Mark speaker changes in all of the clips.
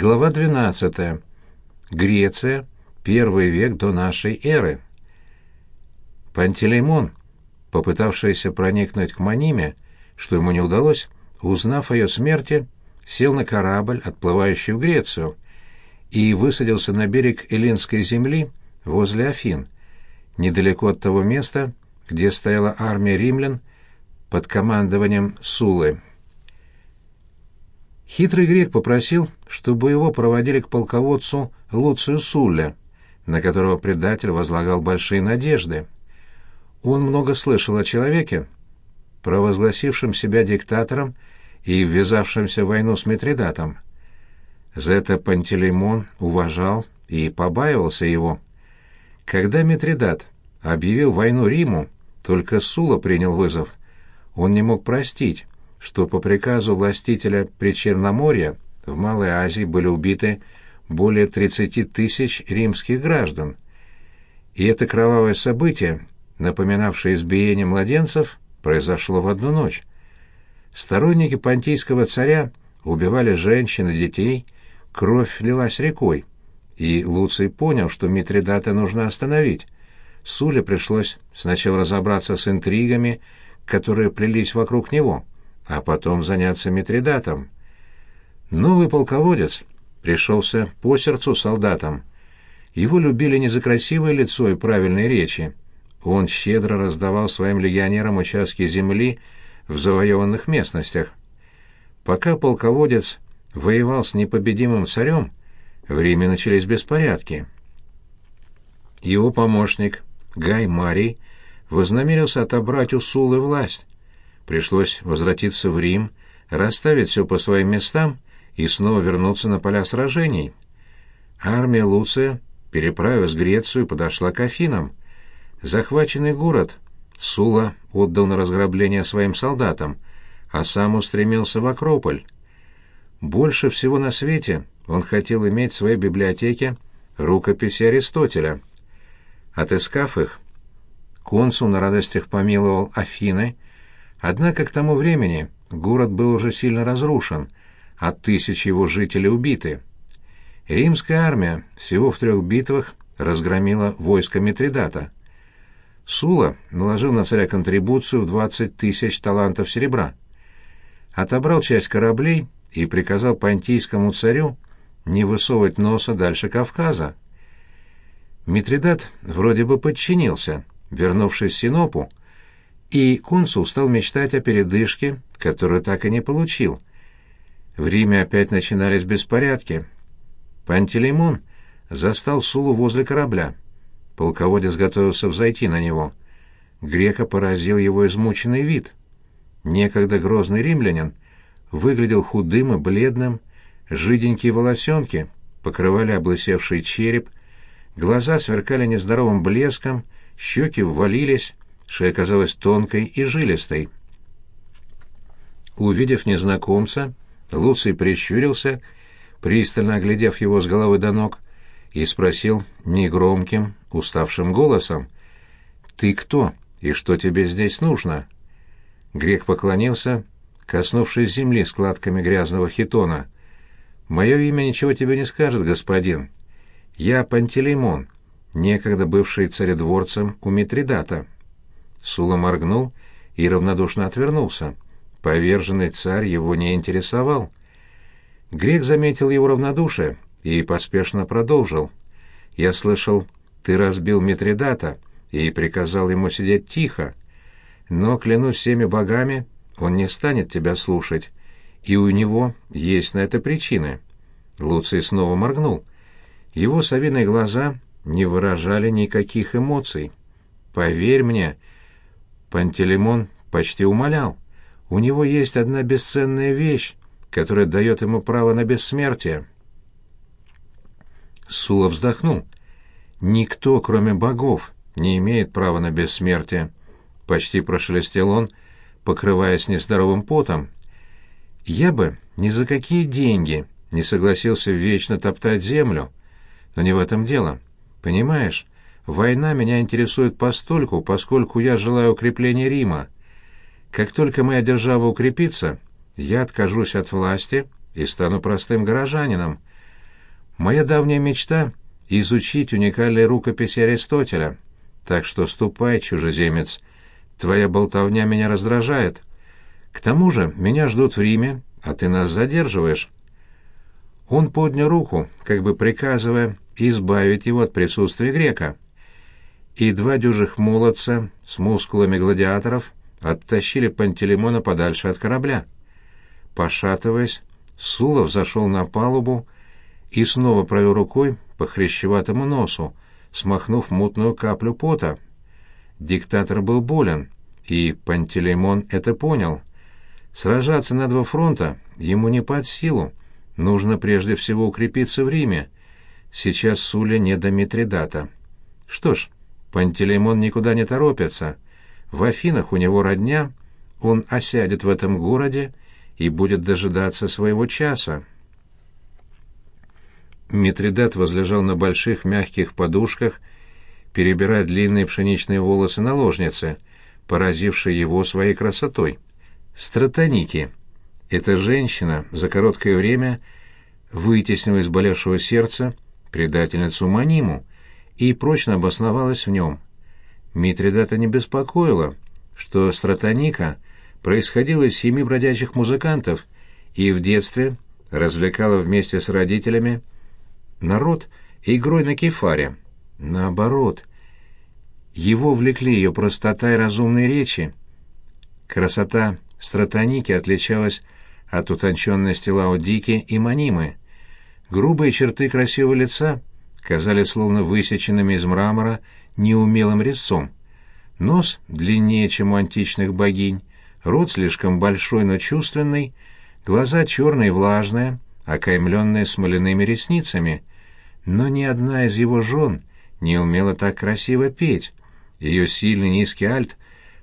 Speaker 1: Глава 12. Греция. Первый век до нашей эры. Пантелеймон, попытавшийся проникнуть к Маниме, что ему не удалось, узнав о ее смерти, сел на корабль, отплывающий в Грецию, и высадился на берег Эллинской земли возле Афин, недалеко от того места, где стояла армия римлян под командованием Сулы. Хитрый грек попросил, чтобы его проводили к полководцу Луцию Сулле, на которого предатель возлагал большие надежды. Он много слышал о человеке, провозгласившем себя диктатором и ввязавшемся в войну с Митридатом. За это Пантелеймон уважал и побаивался его. Когда Митридат объявил войну Риму, только Сула принял вызов. Он не мог простить, что по приказу властителя Причерноморья в Малой Азии были убиты более 30 тысяч римских граждан. И это кровавое событие, напоминавшее избиение младенцев, произошло в одну ночь. Сторонники понтийского царя убивали женщин и детей, кровь лилась рекой, и Луций понял, что Митридата нужно остановить. Суле пришлось сначала разобраться с интригами, которые плелись вокруг него — а потом заняться Митридатом. Новый полководец пришелся по сердцу солдатам. Его любили не за красивое лицо и правильные речи. Он щедро раздавал своим легионерам участки земли в завоеванных местностях. Пока полководец воевал с непобедимым царем, в Риме начались беспорядки. Его помощник, Гай Марий, вознамерился отобрать у Сулы власть, Пришлось возвратиться в Рим, расставить все по своим местам и снова вернуться на поля сражений. Армия Луция, переправив Грецию, подошла к Афинам. Захваченный город Сула отдал на разграбление своим солдатам, а сам устремился в Акрополь. Больше всего на свете он хотел иметь в своей библиотеке рукописи Аристотеля. Отыскав их, консул на радостях помиловал Афины — Однако к тому времени город был уже сильно разрушен, а тысячи его жителей убиты. Римская армия всего в трех битвах разгромила войско Митридата. Сула наложил на царя контрибуцию в 20 тысяч талантов серебра. Отобрал часть кораблей и приказал понтийскому царю не высовывать носа дальше Кавказа. Митридат вроде бы подчинился, вернувшись в Синопу, и консул стал мечтать о передышке, которую так и не получил. В Риме опять начинались беспорядки. Пантелеймон застал Сулу возле корабля. Полководец готовился взойти на него. Грека поразил его измученный вид. Некогда грозный римлянин выглядел худым и бледным, жиденькие волосенки покрывали облысевший череп, глаза сверкали нездоровым блеском, щеки ввалились, шея казалась тонкой и жилистой. Увидев незнакомца, Луций прищурился, пристально оглядев его с головы до ног, и спросил негромким, уставшим голосом, «Ты кто и что тебе здесь нужно?» Грек поклонился, коснувшись земли складками грязного хитона. «Мое имя ничего тебе не скажет, господин. Я Пантелеймон, некогда бывший царедворцем у Митридата». Сула моргнул и равнодушно отвернулся. Поверженный царь его не интересовал. Грек заметил его равнодушие и поспешно продолжил. «Я слышал, ты разбил Митридата и приказал ему сидеть тихо. Но, клянусь всеми богами, он не станет тебя слушать, и у него есть на это причины». Луций снова моргнул. Его совиные глаза не выражали никаких эмоций. «Поверь мне», Пантелеймон почти умолял. У него есть одна бесценная вещь, которая дает ему право на бессмертие. Сула вздохнул. «Никто, кроме богов, не имеет права на бессмертие», — почти прошелестел он, покрываясь нездоровым потом. «Я бы ни за какие деньги не согласился вечно топтать землю, но не в этом дело. Понимаешь, Война меня интересует постольку, поскольку я желаю укрепления Рима. Как только моя держава укрепится, я откажусь от власти и стану простым горожанином. Моя давняя мечта — изучить уникальные рукописи Аристотеля. Так что ступай, чужеземец. Твоя болтовня меня раздражает. К тому же меня ждут в Риме, а ты нас задерживаешь». Он поднял руку, как бы приказывая избавить его от присутствия грека. И два дюжих молодца с мускулами гладиаторов оттащили Пантелеймона подальше от корабля. Пошатываясь, Сулов зашел на палубу и снова провел рукой по хрящеватому носу, смахнув мутную каплю пота. Диктатор был болен, и Пантелеймон это понял. Сражаться на два фронта ему не под силу. Нужно прежде всего укрепиться в Риме. Сейчас Суля не до Митридата. Что ж, Пантелеймон никуда не торопится. В Афинах у него родня, он осядет в этом городе и будет дожидаться своего часа. Митридат возлежал на больших мягких подушках, перебирая длинные пшеничные волосы наложницы, поразившей его своей красотой. Стратоники. Эта женщина за короткое время вытеснила из болевшего сердца предательницу Маниму и прочно обосновалась в нем. Митридата не беспокоило, что Стратоника происходила из семьи бродячих музыкантов и в детстве развлекала вместе с родителями народ игрой на кефаре. Наоборот, его влекли ее простота и разумные речи. Красота стратоники отличалась от утонченности Лаодики и Манимы. Грубые черты красивого лица казались словно высеченными из мрамора неумелым резцом. Нос длиннее, чем у античных богинь, рот слишком большой, но чувственный, глаза черные и влажные, окаймленные смоляными ресницами. Но ни одна из его жен не умела так красиво петь. Ее сильный низкий альт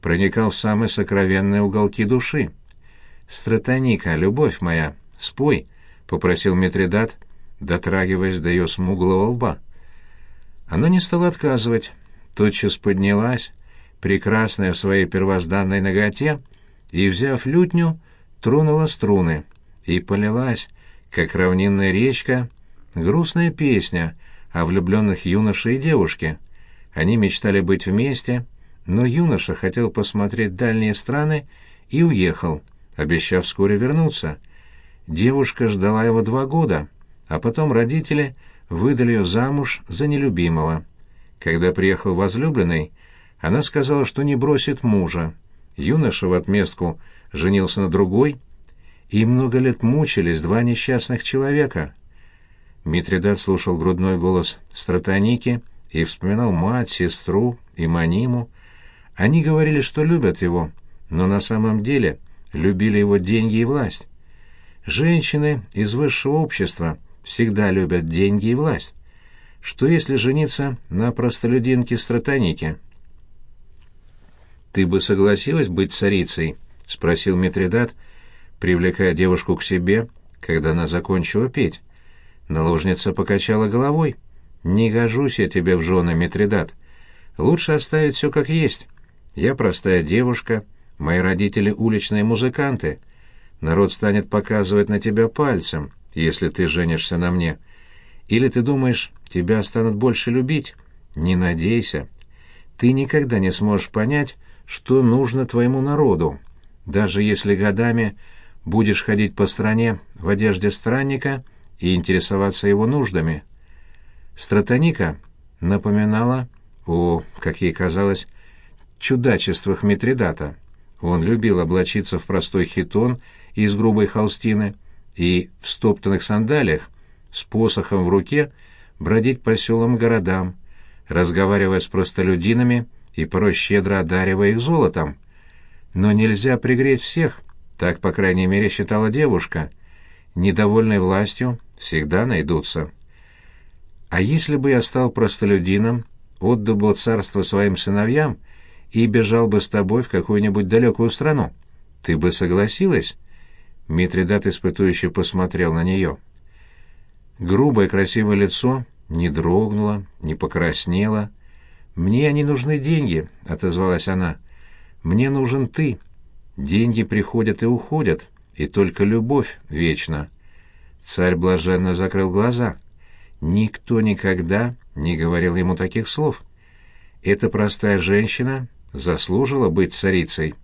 Speaker 1: проникал в самые сокровенные уголки души. «Стратоника, любовь моя, спой», — попросил Митридат, дотрагиваясь до ее смуглого лба. Она не стала отказывать, тотчас поднялась, прекрасная в своей первозданной ноготе, и, взяв лютню, тронула струны, и полилась, как равнинная речка, грустная песня о влюбленных юноше и девушке. Они мечтали быть вместе, но юноша хотел посмотреть дальние страны и уехал, обещав вскоре вернуться. Девушка ждала его два года, а потом родители выдали ее замуж за нелюбимого. Когда приехал возлюбленный, она сказала, что не бросит мужа. Юноша в отместку женился на другой, и много лет мучились два несчастных человека. Митридат слушал грудной голос стратоники и вспоминал мать, сестру и Маниму, они говорили, что любят его, но на самом деле любили его деньги и власть. Женщины из высшего общества всегда любят деньги и власть. Что если жениться на простолюдинке-стратонике? «Ты бы согласилась быть царицей?» — спросил Митридат, привлекая девушку к себе, когда она закончила петь. Наложница покачала головой. «Не гожусь я тебе в жены, Митридат. Лучше оставить все как есть». Я простая девушка, мои родители уличные музыканты. Народ станет показывать на тебя пальцем, если ты женишься на мне. Или ты думаешь, тебя станут больше любить? Не надейся. Ты никогда не сможешь понять, что нужно твоему народу, даже если годами будешь ходить по стране в одежде странника и интересоваться его нуждами. Стратоника напоминала о, как ей казалось, чудачествах Митридата. Он любил облачиться в простой хитон из грубой холстины и в стоптанных сандалиях с посохом в руке бродить по селам и городам, разговаривая с простолюдинами и порой щедро одаривая их золотом. Но нельзя пригреть всех, так, по крайней мере, считала девушка. Недовольной властью всегда найдутся. А если бы я стал простолюдином, отдал бы царство своим сыновьям и бежал бы с тобой в какую-нибудь далекую страну. Ты бы согласилась?» Митридат испытующе посмотрел на нее. Грубое красивое лицо не дрогнуло, не покраснело. «Мне не нужны деньги», — отозвалась она. «Мне нужен ты. Деньги приходят и уходят, и только любовь вечна». Царь блаженно закрыл глаза. Никто никогда не говорил ему таких слов. Эта простая женщина заслужила быть царицей.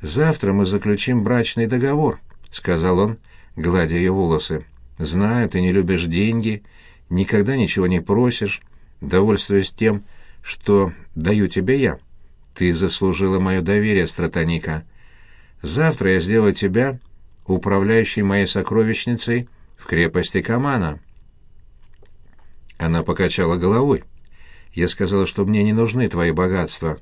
Speaker 1: «Завтра мы заключим брачный договор», — сказал он, гладя ее волосы. «Знаю, ты не любишь деньги, никогда ничего не просишь, довольствуясь тем, что даю тебе я. Ты заслужила мое доверие, Стратоника. Завтра я сделаю тебя управляющей моей сокровищницей в крепости Камана». Она покачала головой. «Я сказала, что мне не нужны твои богатства.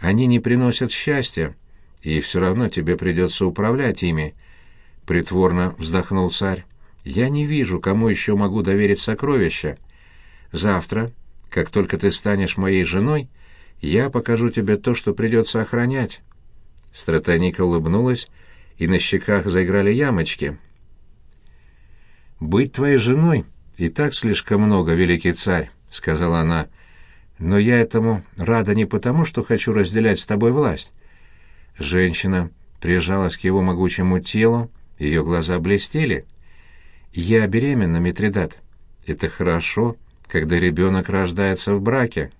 Speaker 1: Они не приносят счастья, и все равно тебе придется управлять ими», — притворно вздохнул царь. «Я не вижу, кому еще могу доверить сокровища. Завтра, как только ты станешь моей женой, я покажу тебе то, что придется охранять». Стратоника улыбнулась, и на щеках заиграли ямочки. «Быть твоей женой и так слишком много, великий царь», — сказала она, — но я этому рада не потому, что хочу разделять с тобой власть. Женщина прижалась к его могучему телу, ее глаза блестели. Я беременна, Митридат. Это хорошо, когда ребенок рождается в браке.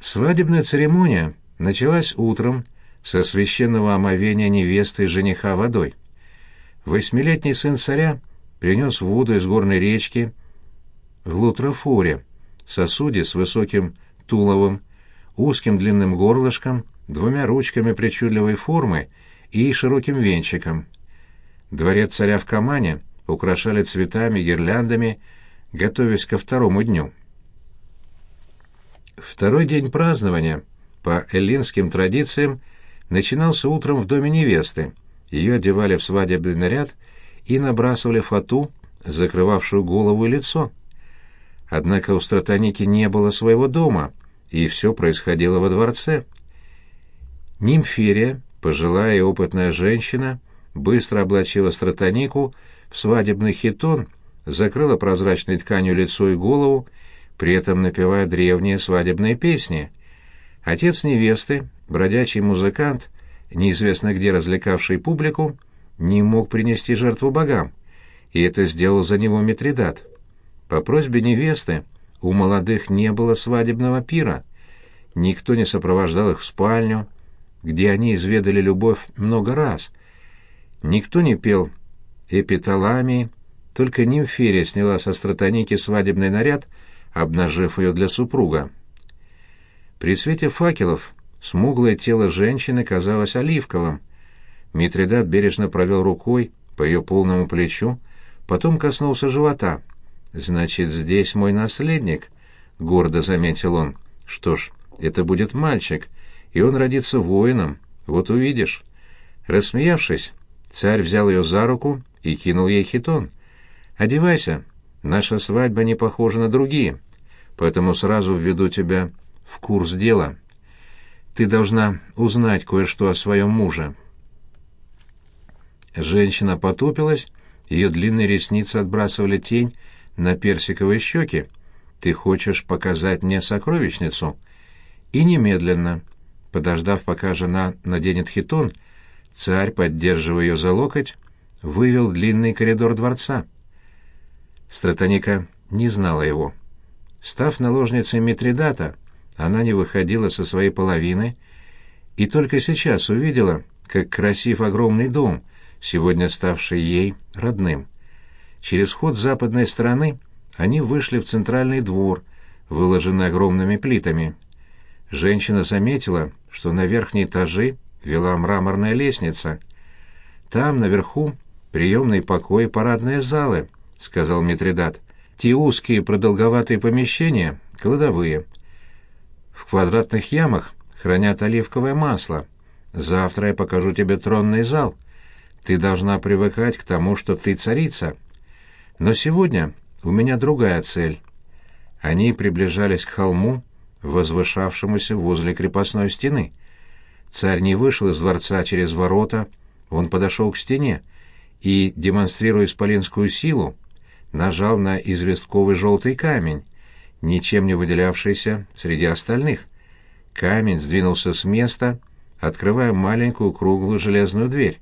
Speaker 1: Свадебная церемония началась утром со священного омовения невесты и жениха водой. Восьмилетний сын царя принес воду из горной речки в Лутрофоре, сосуде с высоким туловом, узким длинным горлышком, двумя ручками причудливой формы и широким венчиком. Дворец царя в Камане украшали цветами, гирляндами, готовясь ко второму дню. Второй день празднования, по эллинским традициям, начинался утром в доме невесты. Ее одевали в свадебный наряд и набрасывали фату, закрывавшую голову и лицо. Однако у Стратоники не было своего дома, и все происходило во дворце. Нимферия, пожилая и опытная женщина, быстро облачила Стратонику в свадебный хитон, закрыла прозрачной тканью лицо и голову, при этом напевая древние свадебные песни. Отец невесты, бродячий музыкант, неизвестно где развлекавший публику, не мог принести жертву богам, и это сделал за него Митридат. По просьбе невесты у молодых не было свадебного пира. Никто не сопровождал их в спальню, где они изведали любовь много раз. Никто не пел эпиталамии, только нимферия сняла со стратоники свадебный наряд, обнажив ее для супруга. При свете факелов смуглое тело женщины казалось оливковым. Митридат бережно провел рукой по ее полному плечу, потом коснулся живота — «Значит, здесь мой наследник», — гордо заметил он. «Что ж, это будет мальчик, и он родится воином, вот увидишь». Рассмеявшись, царь взял ее за руку и кинул ей хитон. «Одевайся, наша свадьба не похожа на другие, поэтому сразу введу тебя в курс дела. Ты должна узнать кое-что о своем муже». Женщина потупилась, ее длинные ресницы отбрасывали тень на персиковые щеки. Ты хочешь показать мне сокровищницу? И немедленно, подождав, пока жена наденет хитон, царь, поддерживая ее за локоть, вывел длинный коридор дворца. Стратоника не знала его. Став наложницей Митридата, она не выходила со своей половины и только сейчас увидела, как красив огромный дом, сегодня ставший ей родным. Через ход западной стороны они вышли в центральный двор, выложенный огромными плитами. Женщина заметила, что на верхние этажи вела мраморная лестница. «Там, наверху, приемные покои, парадные залы», — сказал Митридат. «Те узкие продолговатые помещения — кладовые. В квадратных ямах хранят оливковое масло. Завтра я покажу тебе тронный зал. Ты должна привыкать к тому, что ты царица». Но сегодня у меня другая цель. Они приближались к холму, возвышавшемуся возле крепостной стены. Царь не вышел из дворца через ворота, он подошел к стене и, демонстрируя исполинскую силу, нажал на известковый желтый камень, ничем не выделявшийся среди остальных. Камень сдвинулся с места, открывая маленькую круглую железную дверь.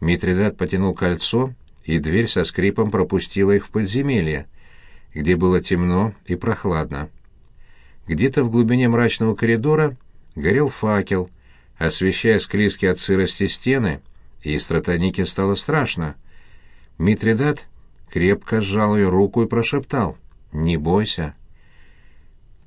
Speaker 1: Митридат потянул кольцо, и дверь со скрипом пропустила их в подземелье — где было темно и прохладно. Где-то в глубине мрачного коридора горел факел, освещая склизкие от сырости стены, и стратонике стало страшно. Митридат крепко сжал ее руку и прошептал «Не бойся».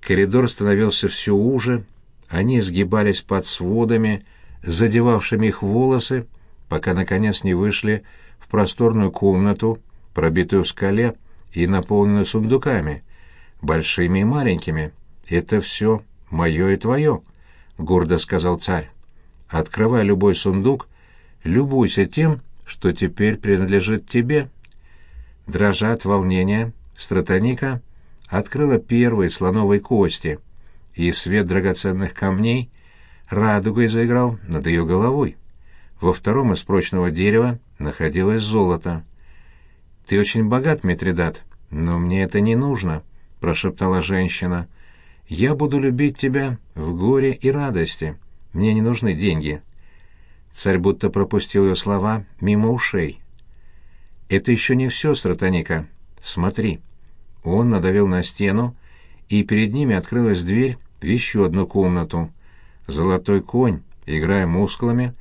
Speaker 1: Коридор становился все уже, они сгибались под сводами, задевавшими их волосы, пока, наконец, не вышли в просторную комнату, пробитую в скале и наполненную сундуками, большими и маленькими. «Это все мое и твое», — гордо сказал царь. «Открывай любой сундук, любуйся тем, что теперь принадлежит тебе». Дрожа от волнения, стратоника открыла первые слоновые кости, и свет драгоценных камней радугой заиграл над ее головой. Во втором из прочного дерева находилось золото. «Ты очень богат, Митридат, но мне это не нужно», — прошептала женщина. «Я буду любить тебя в горе и радости. Мне не нужны деньги». Царь будто пропустил ее слова мимо ушей. «Это еще не все, Стратоника. Смотри». Он надавил на стену, и перед ними открылась дверь в еще одну комнату. Золотой конь, играя мускулами,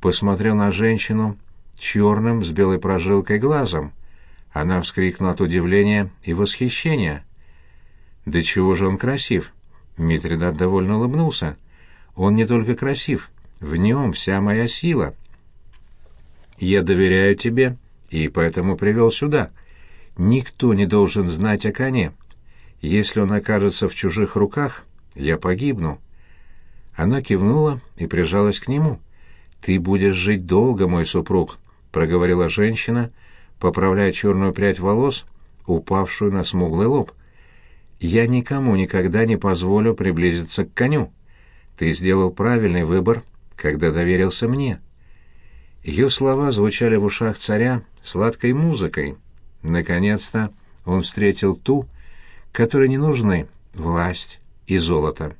Speaker 1: посмотрел на женщину черным с белой прожилкой глазом. Она вскрикнула от удивления и восхищения. «Да чего же он красив!» Митридат довольно улыбнулся. «Он не только красив, в нем вся моя сила. Я доверяю тебе и поэтому привел сюда. Никто не должен знать о коне. Если он окажется в чужих руках, я погибну». Она кивнула и прижалась к нему. «Ты будешь жить долго, мой супруг», — проговорила женщина, поправляя черную прядь волос, упавшую на смуглый лоб. «Я никому никогда не позволю приблизиться к коню. Ты сделал правильный выбор, когда доверился мне». Ее слова звучали в ушах царя сладкой музыкой. Наконец-то он встретил ту, которой не нужны власть и золото.